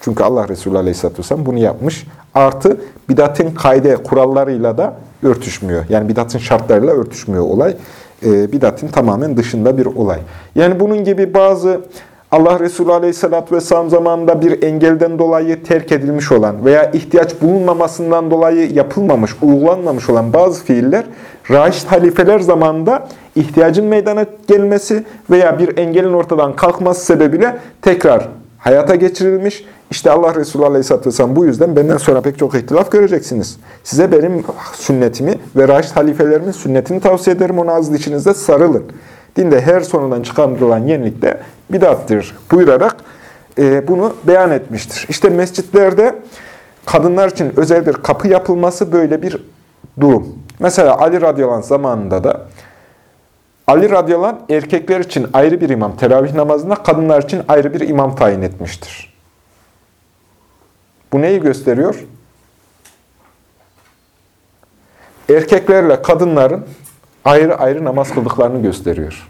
Çünkü Allah Resulü Aleyhisselatü Vesselam bunu yapmış. Artı bidatın kaide kurallarıyla da örtüşmüyor. Yani bidatın şartlarıyla örtüşmüyor olay. E, bidatın tamamen dışında bir olay. Yani bunun gibi bazı Allah Resulü Aleyhisselatü Vesselam zamanında bir engelden dolayı terk edilmiş olan veya ihtiyaç bulunmamasından dolayı yapılmamış, uygulanmamış olan bazı fiiller, Raşid halifeler zamanında ihtiyacın meydana gelmesi veya bir engelin ortadan kalkması sebebiyle tekrar hayata geçirilmiş. İşte Allah Resulü Aleyhisselatü Vesselam bu yüzden benden sonra pek çok ihtilaf göreceksiniz. Size benim sünnetimi ve Raşid halifelerimin sünnetini tavsiye ederim. Onu ağzı içinizde sarılın. Dinde her sonradan çıkarılan yenilik de bidattır buyurarak e, bunu beyan etmiştir. İşte mescitlerde kadınlar için özel bir kapı yapılması böyle bir durum. Mesela Ali radıyallahu anh zamanında da Ali radıyallahu erkekler için ayrı bir imam, teravih namazında kadınlar için ayrı bir imam tayin etmiştir. Bu neyi gösteriyor? Erkeklerle kadınların ayrı ayrı namaz kıldıklarını gösteriyor.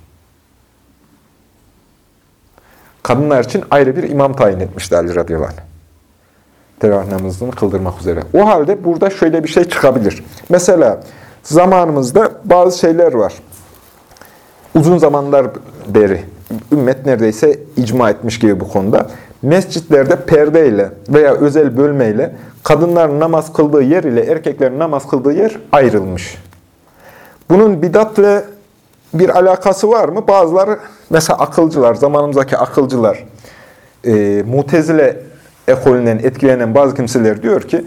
Kadınlar için ayrı bir imam tayin etmişti Ali radıyallahu anh. Teravih namazını kıldırmak üzere. O halde burada şöyle bir şey çıkabilir. Mesela zamanımızda bazı şeyler var. Uzun zamanlar beri ümmet neredeyse icma etmiş gibi bu konuda. Mescitlerde perdeyle veya özel bölmeyle kadınların namaz kıldığı yer ile erkeklerin namaz kıldığı yer ayrılmış. Bunun bidatle bir alakası var mı? Bazıları mesela akılcılar, zamanımızdaki akılcılar, e, mutezile ekolünden etkilenen bazı kimseler diyor ki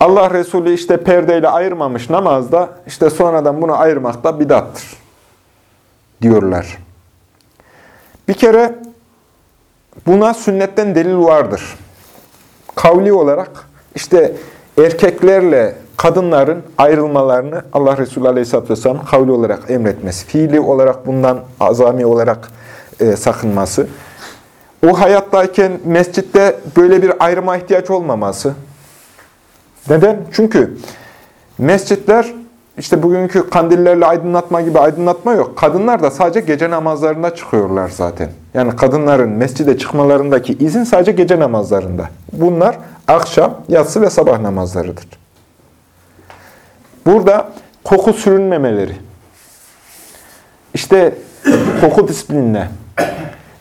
Allah Resulü işte perdeyle ayırmamış namazda işte sonradan bunu ayırmak da bidattır diyorlar. Bir kere buna sünnetten delil vardır. Kavli olarak işte erkeklerle kadınların ayrılmalarını Allah Resulü Aleyhisselatü Vesselam kavli olarak emretmesi, fiili olarak bundan azami olarak e, sakınması, o hayattayken mescitte böyle bir ayrıma ihtiyaç olmaması. Neden? Çünkü mescitler işte bugünkü kandillerle aydınlatma gibi aydınlatma yok. Kadınlar da sadece gece namazlarında çıkıyorlar zaten. Yani kadınların mescide çıkmalarındaki izin sadece gece namazlarında. Bunlar akşam, yatsı ve sabah namazlarıdır. Burada koku sürünmemeleri, işte koku disiplinine,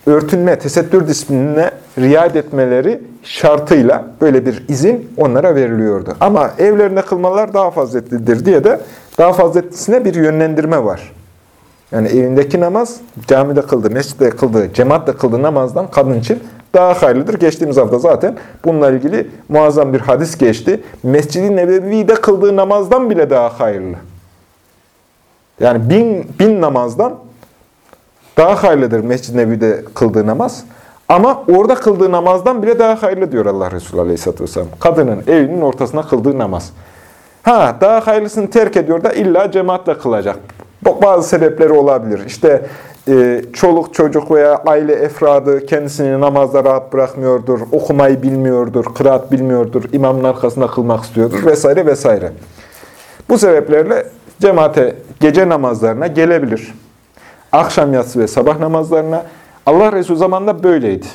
örtünme, tesettür disiplinine riayet etmeleri şartıyla böyle bir izin onlara veriliyordu. Ama evlerinde kılmalar daha faziletlidir diye de daha faziletlisine bir yönlendirme var. Yani evindeki namaz camide kıldığı, mescitte kıldığı, cemaatle kıldığı namazdan kadın için daha hayırlıdır. Geçtiğimiz hafta zaten bununla ilgili muazzam bir hadis geçti. Mescid-i Nebevi'de kıldığı namazdan bile daha hayırlı. Yani bin, bin namazdan daha hayırlıdır Mescid-i Nebevi'de kıldığı namaz. Ama orada kıldığı namazdan bile daha hayırlı diyor Allah Resulü Aleyhisselatü Vesselam. Kadının evinin ortasına kıldığı namaz. Ha, daha hayırlısını terk ediyor da illa cemaatle kılacak. Bazı sebepleri olabilir. İşte e, çoluk çocuk veya aile efradı kendisini namazda rahat bırakmıyordur, okumayı bilmiyordur, kıraat bilmiyordur, imamın arkasında kılmak istiyordur vesaire vesaire. Bu sebeplerle cemaate gece namazlarına gelebilir. Akşam yatsı ve sabah namazlarına Allah Resulü zamanında böyleydi.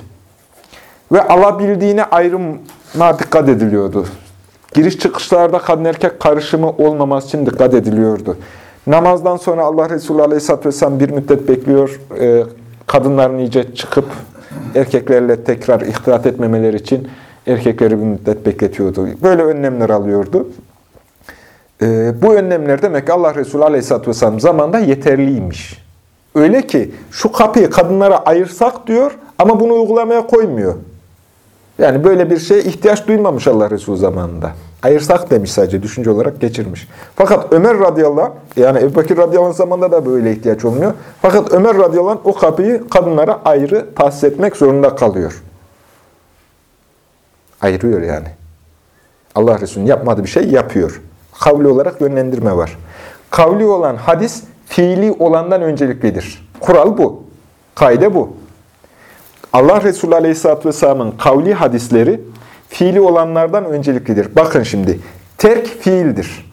Ve alabildiğine ayrıma dikkat ediliyordu. Giriş çıkışlarda kadın erkek karışımı olmaması için dikkat ediliyordu. Namazdan sonra Allah Resulü Aleyhisselatü Vesselam bir müddet bekliyor. E, kadınların iyice çıkıp erkeklerle tekrar ihtilat etmemeleri için erkekleri bir müddet bekletiyordu. Böyle önlemler alıyordu. E, bu önlemler demek ki Allah Resulü Aleyhisselatü Vesselam zamanında yeterliymiş. Öyle ki şu kapıyı kadınlara ayırsak diyor ama bunu uygulamaya koymuyor. Yani böyle bir şeye ihtiyaç duymamış Allah Resulü zamanında. Ayırsak demiş sadece, düşünce olarak geçirmiş. Fakat Ömer radıyallahu yani Ebu Bekir radıyallahu zamanında da böyle ihtiyaç olmuyor. Fakat Ömer radıyallahu o kapıyı kadınlara ayrı tahsis etmek zorunda kalıyor. Ayırıyor yani. Allah Resulü'nün yapmadığı bir şey yapıyor. Kavli olarak yönlendirme var. Kavli olan hadis, fiili olandan önceliklidir. Kural bu. Kaide bu. Allah Resulü Aleyhisselatü Vesselam'ın kavli hadisleri fiili olanlardan önceliklidir. Bakın şimdi, terk fiildir.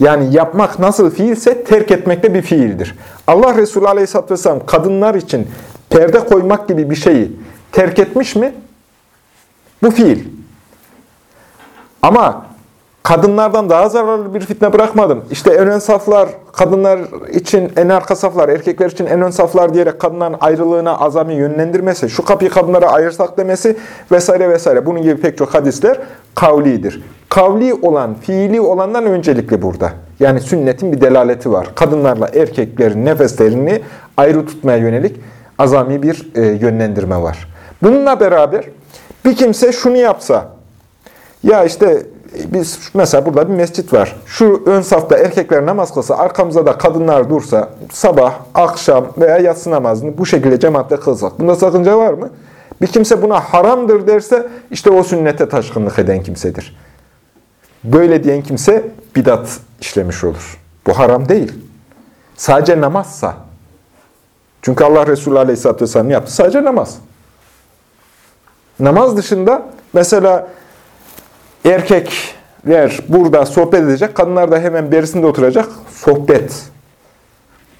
Yani yapmak nasıl fiilse terk etmek de bir fiildir. Allah Resulü Aleyhisselatü Vesselam kadınlar için perde koymak gibi bir şeyi terk etmiş mi? Bu fiil. Ama kadınlardan daha zararlı bir fitne bırakmadım. İşte en ön saflar, kadınlar için en arka saflar, erkekler için en ön saflar diyerek kadınların ayrılığına azami yönlendirmesi, şu kapıyı kadınlara ayırsak demesi vesaire vesaire. Bunun gibi pek çok hadisler kavlidir. Kavli olan, fiili olandan öncelikli burada. Yani sünnetin bir delaleti var. Kadınlarla erkeklerin nefeslerini ayrı tutmaya yönelik azami bir e, yönlendirme var. Bununla beraber bir kimse şunu yapsa, ya işte biz mesela burada bir mescit var. Şu ön safta erkekler namaz kılsa, arkamızda da kadınlar dursa, sabah, akşam veya yatsı namazını bu şekilde cemaatle kılsak. Bunda sakınca var mı? Bir kimse buna haramdır derse, işte o sünnete taşkınlık eden kimsedir. Böyle diyen kimse bidat işlemiş olur. Bu haram değil. Sadece namazsa. Çünkü Allah Resulü Aleyhisselatü Vesselam yaptı. Sadece namaz. Namaz dışında mesela erkekler burada sohbet edecek, kadınlar da hemen berisinde oturacak. Sohbet.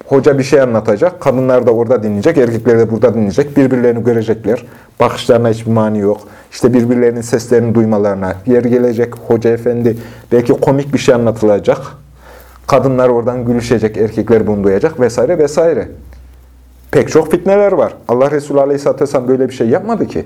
Hoca bir şey anlatacak, kadınlar da orada dinleyecek, erkekler de burada dinleyecek. Birbirlerini görecekler. Bakışlarına hiçbir mani yok. İşte birbirlerinin seslerini duymalarına yer gelecek. Hoca efendi belki komik bir şey anlatılacak. Kadınlar oradan gülüşecek, erkekler bunu duyacak vesaire vesaire. Pek çok fitneler var. Allah Resulü Aleyhisselatü Vesselam böyle bir şey yapmadı ki.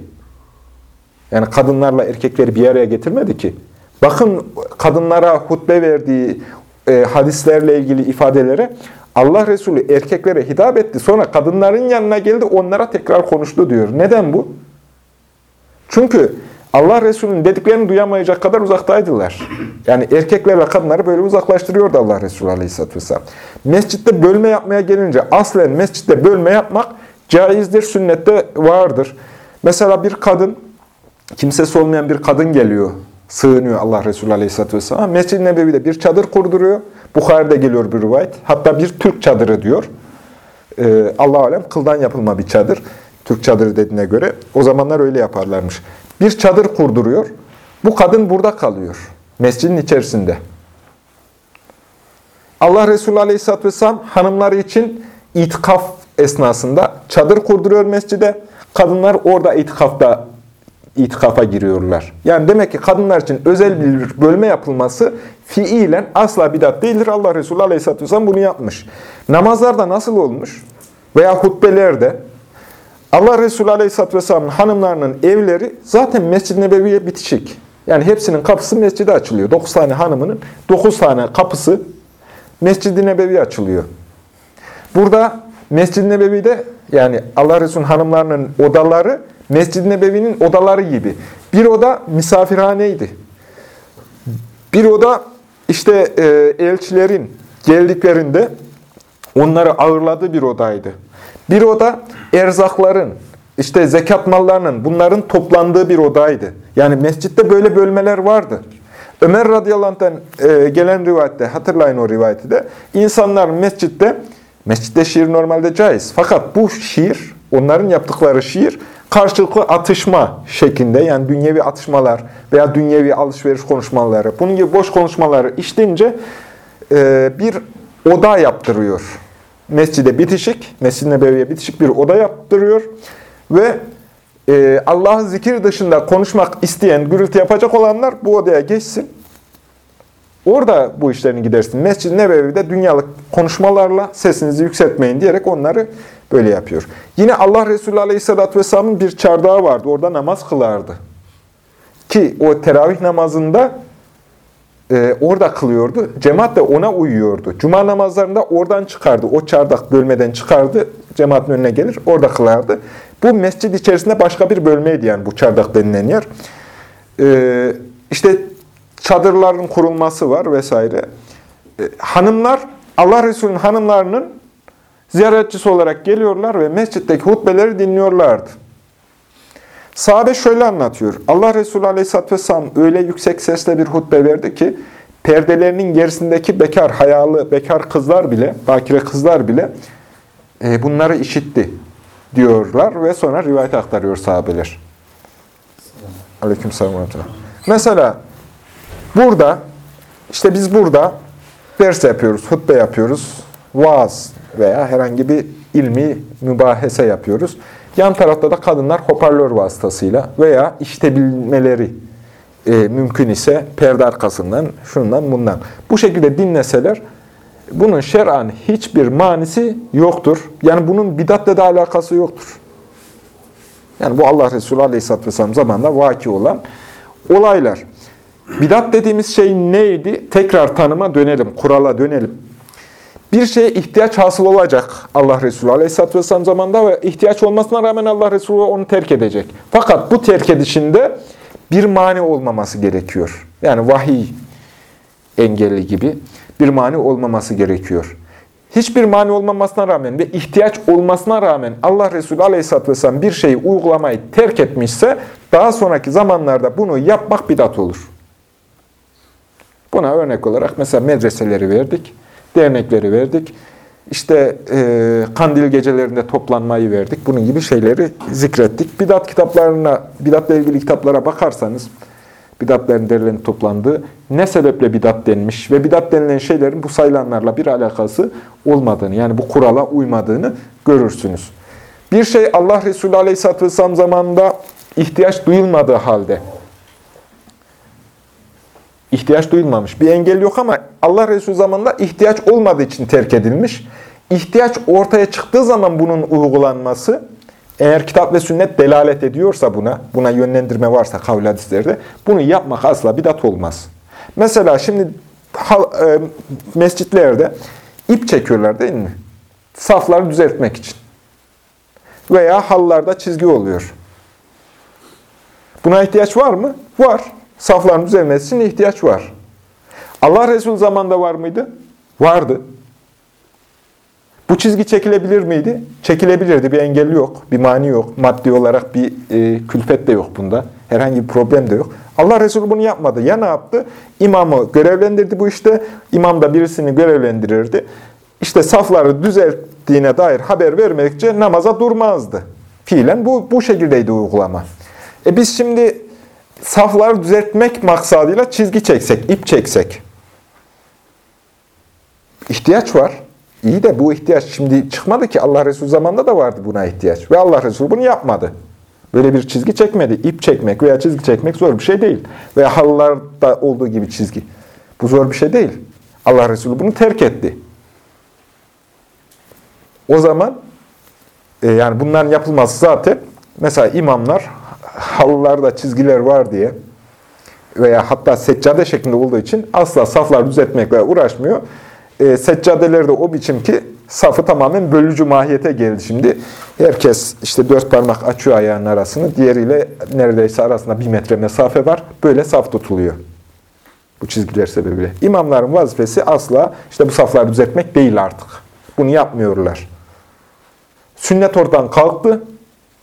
Yani kadınlarla erkekleri bir araya getirmedi ki. Bakın kadınlara hutbe verdiği e, hadislerle ilgili ifadelere Allah Resulü erkeklere hitap etti. Sonra kadınların yanına geldi onlara tekrar konuştu diyor. Neden bu? Çünkü Allah Resulü'nün dediklerini duyamayacak kadar uzaktaydılar. Yani erkeklerle kadınları böyle uzaklaştırıyordu Allah Resulü Aleyhisselatü Vesselam. Mescitte bölme yapmaya gelince aslen mescitte bölme yapmak caizdir, sünnette vardır. Mesela bir kadın kimsesi olmayan bir kadın geliyor, sığınıyor Allah Resulü Aleyhisselatü Vesselam. Mescid-i Nebevi'de bir çadır kurduruyor. Bukhari'de geliyor bir rivayet. Hatta bir Türk çadırı diyor. Ee, Allah alem kıldan yapılma bir çadır. Türk çadırı dediğine göre. O zamanlar öyle yaparlarmış. Bir çadır kurduruyor. Bu kadın burada kalıyor. Mescidin içerisinde. Allah Resulü Aleyhisselatü Vesselam hanımları için itikaf esnasında çadır kurduruyor mescide. Kadınlar orada itikafta itikafa giriyorlar. Yani demek ki kadınlar için özel bir bölme yapılması fiilen asla bidat değildir. Allah Resulü Aleyhisselatü Vesselam bunu yapmış. Namazlarda nasıl olmuş? Veya hutbelerde Allah Resulü Aleyhisselatü Vesselam'ın hanımlarının evleri zaten Mescid-i Nebevi'ye bitişik. Yani hepsinin kapısı mescide açılıyor. 9 tane hanımının 9 tane kapısı Mescid-i Nebevi'ye açılıyor. Burada Mescid-i Nebevi'de yani Allah Resulü'nün hanımlarının odaları Mescid-i Nebevi'nin odaları gibi. Bir oda misafirhaneydi. Bir oda işte e, elçilerin geldiklerinde onları ağırladığı bir odaydı. Bir oda erzakların, işte zekat mallarının bunların toplandığı bir odaydı. Yani mescitte böyle bölmeler vardı. Ömer radıyallahu anh'tan e, gelen rivayette, hatırlayın o rivayeti de, insanlar mescitte, mescitte şiir normalde caiz. Fakat bu şiir, onların yaptıkları şiir, karşılıklı atışma şeklinde, yani dünyevi atışmalar veya dünyevi alışveriş konuşmaları, bunun gibi boş konuşmaları işleyince e, bir oda yaptırıyor. Mescide bitişik, Mescid-i Nebevi'ye bitişik bir oda yaptırıyor ve e, Allah'ın zikir dışında konuşmak isteyen, gürültü yapacak olanlar bu odaya geçsin. Orada bu işlerini gidersin. Mescid-i Nebevi'de dünyalık konuşmalarla sesinizi yükseltmeyin diyerek onları böyle yapıyor. Yine Allah Resulü Aleyhisselatü Vesselam'ın bir çardağı vardı. Orada namaz kılardı. Ki o teravih namazında e, orada kılıyordu. Cemaat de ona uyuyordu. Cuma namazlarında oradan çıkardı. O çardak bölmeden çıkardı. Cemaatin önüne gelir. Orada kılardı. Bu mescid içerisinde başka bir bölmeydi yani bu çardak denilen yer. E, işte çadırların kurulması var vesaire. E, hanımlar, Allah Resulü'nün hanımlarının ziyaretçisi olarak geliyorlar ve mescitteki hutbeleri dinliyorlardı. Sahabe şöyle anlatıyor. Allah Resulü Aleyhisselatü Vesselam öyle yüksek sesle bir hutbe verdi ki, perdelerinin gerisindeki bekar, hayalı, bekar kızlar bile, bakire kızlar bile e, bunları işitti diyorlar ve sonra rivayet aktarıyor sahabeler. Aleyküm selam. Mesela burada, işte biz burada ders yapıyoruz, hutbe yapıyoruz, vaaz veya herhangi bir ilmi mübahese yapıyoruz. Yan tarafta da kadınlar hoparlör vasıtasıyla veya işitebilmeleri e, mümkün ise perde arkasından, şundan bundan. Bu şekilde dinleseler, bunun şer'an hiçbir manisi yoktur. Yani bunun bidatle de alakası yoktur. Yani bu Allah Resulü Aleyhisselatü Vesselam zamanında vaki olan olaylar. Bidat dediğimiz şey neydi? Tekrar tanıma dönelim, kurala dönelim. Bir şeye ihtiyaç hasıl olacak Allah Resulü Aleyhisselatü Vesselam zamanında ve ihtiyaç olmasına rağmen Allah Resulü onu terk edecek. Fakat bu terk edişinde bir mani olmaması gerekiyor. Yani vahiy engelli gibi bir mani olmaması gerekiyor. Hiçbir mani olmamasına rağmen ve ihtiyaç olmasına rağmen Allah Resulü Aleyhisselatü Vesselam bir şeyi uygulamayı terk etmişse daha sonraki zamanlarda bunu yapmak bidat olur. Buna örnek olarak mesela medreseleri verdik, dernekleri verdik, işte e, kandil gecelerinde toplanmayı verdik. Bunun gibi şeyleri zikrettik. Bidat kitaplarına, bidatla ilgili kitaplara bakarsanız, bidatlerin derlenip toplandığı, ne sebeple bidat denmiş ve bidat denilen şeylerin bu sayılanlarla bir alakası olmadığını, yani bu kurala uymadığını görürsünüz. Bir şey Allah Resulü Aleyhisselatü Vesselam zamanında ihtiyaç duyulmadığı halde, ihtiyaç duyulmamış. Bir engel yok ama Allah Resulü zamanında ihtiyaç olmadığı için terk edilmiş. İhtiyaç ortaya çıktığı zaman bunun uygulanması, eğer kitap ve sünnet delalet ediyorsa buna, buna yönlendirme varsa kavli hadislerde, bunu yapmak asla bidat olmaz. Mesela şimdi e, mescitlerde ip çekiyorlar değil mi? Safları düzeltmek için. Veya hallarda çizgi oluyor. Buna ihtiyaç var mı? Var. Safların düzelmesi için ihtiyaç var. Allah Resulü zamanında var mıydı? Vardı. Bu çizgi çekilebilir miydi? Çekilebilirdi. Bir engelli yok, bir mani yok. Maddi olarak bir e, külfet de yok bunda. Herhangi bir problem de yok. Allah Resulü bunu yapmadı. Ya ne yaptı? İmamı görevlendirdi bu işte. İmam da birisini görevlendirirdi. İşte safları düzelttiğine dair haber vermedikçe namaza durmazdı. Fiilen bu, bu şekildeydi uygulama. E biz şimdi safları düzeltmek maksadıyla çizgi çeksek, ip çeksek. İhtiyaç var. İyi de bu ihtiyaç şimdi çıkmadı ki Allah Resulü zamanında da vardı buna ihtiyaç. Ve Allah Resulü bunu yapmadı. Böyle bir çizgi çekmedi. İp çekmek veya çizgi çekmek zor bir şey değil. Veya halılarda olduğu gibi çizgi. Bu zor bir şey değil. Allah Resulü bunu terk etti. O zaman e, yani bunların yapılması zaten mesela imamlar halılarda çizgiler var diye veya hatta seccade şeklinde olduğu için asla saflar düzeltmekle uğraşmıyor. E, seccadeler de o biçim ki safı tamamen bölücü mahiyete geldi şimdi. Herkes işte dört parmak açıyor ayağının arasını, diğeriyle neredeyse arasında bir metre mesafe var. Böyle saf tutuluyor. Bu çizgiler sebebiyle. İmamların vazifesi asla işte bu safları düzeltmek değil artık. Bunu yapmıyorlar. Sünnet oradan kalktı.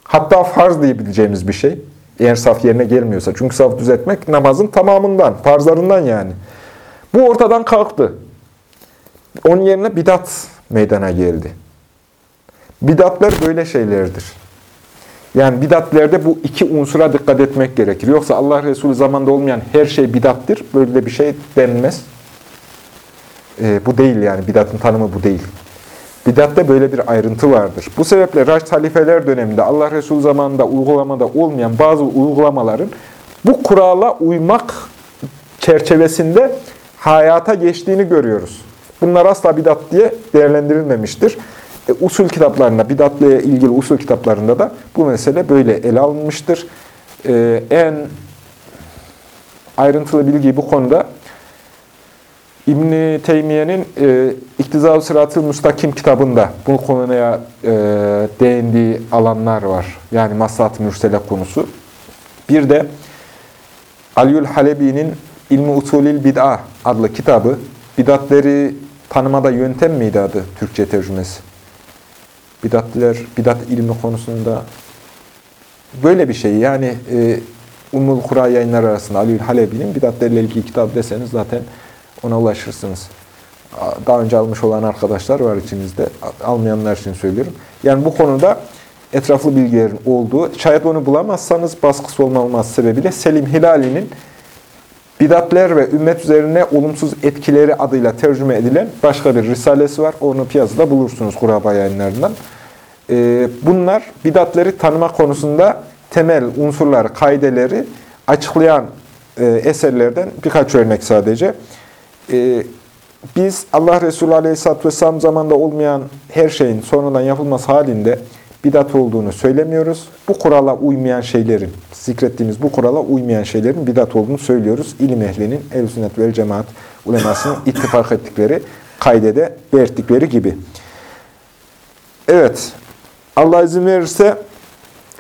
Hatta farz diyebileceğimiz bir şey. Eğer saf yerine gelmiyorsa. Çünkü saf düzeltmek namazın tamamından, farzlarından yani. Bu ortadan kalktı. Onun yerine bidat meydana geldi. Bidatlar böyle şeylerdir. Yani bidatlerde bu iki unsura dikkat etmek gerekir. Yoksa Allah Resulü zamanında olmayan her şey bidattir. Böyle bir şey denmez. Ee, bu değil yani. Bidatın tanımı bu değil. Bidatte böyle bir ayrıntı vardır. Bu sebeple Raşid halifeler döneminde Allah Resulü zamanında uygulamada olmayan bazı uygulamaların bu kurala uymak çerçevesinde hayata geçtiğini görüyoruz. Bunlar asla bidat diye değerlendirilmemiştir. E, usul kitaplarında, bidatla ilgili usul kitaplarında da bu mesele böyle ele alınmıştır. E, en ayrıntılı bilgiyi bu konuda İbn Teymiye'nin e, İktiza-ı Sırat-ı Müstakim kitabında bu konuya e, değindiği alanlar var. Yani Maslahat-ı Mürsele konusu. Bir de Aliül Halebi'nin İlmi Usulil Bid'a adlı kitabı. Bidatleri tanımada yöntem miydi adı Türkçe tercümesi? Bidatler, bidat ilmi konusunda böyle bir şey. Yani e, Ummul Kura yayınlar arasında Aliül Halebi'nin bidatlerle ilgili kitabı deseniz zaten ona ulaşırsınız. Daha önce almış olan arkadaşlar var içinizde. Almayanlar için söylüyorum. Yani bu konuda etraflı bilgilerin olduğu, şayet onu bulamazsanız baskısı olmaması sebebiyle Selim Hilali'nin Bidatler ve ümmet üzerine olumsuz etkileri adıyla tercüme edilen başka bir risalesi var. Onu piyasada bulursunuz kuraba yayınlarından. Bunlar bidatleri tanıma konusunda temel unsurları, kaideleri açıklayan e, eserlerden birkaç örnek sadece. E, biz Allah Resulü Aleyhisselatü Vesselam zamanında olmayan her şeyin sonradan yapılması halinde bidat olduğunu söylemiyoruz. Bu kurala uymayan şeylerin, zikrettiğimiz bu kurala uymayan şeylerin bidat olduğunu söylüyoruz. İlim ehlinin, ehl sünnet vel cemaat ulemasının ittifak ettikleri, kaydede belirttikleri gibi. Evet, Allah izin verirse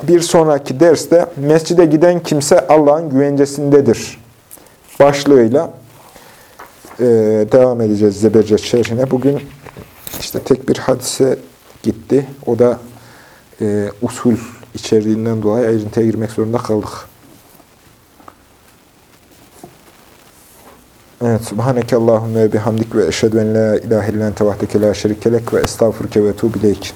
bir sonraki derste mescide giden kimse Allah'ın güvencesindedir başlığıyla e, devam edeceğiz Zebercet şerhine. Bugün işte tek bir hadise gitti. O da e, usul içeriğinden dolayı ayrıntıya girmek zorunda kaldık. Evet. Subhaneke Allahümme bihamdik ve eşhedü en la ilahe illen tevahdeke la şerikelek ve estağfurke ve tuğbileyk.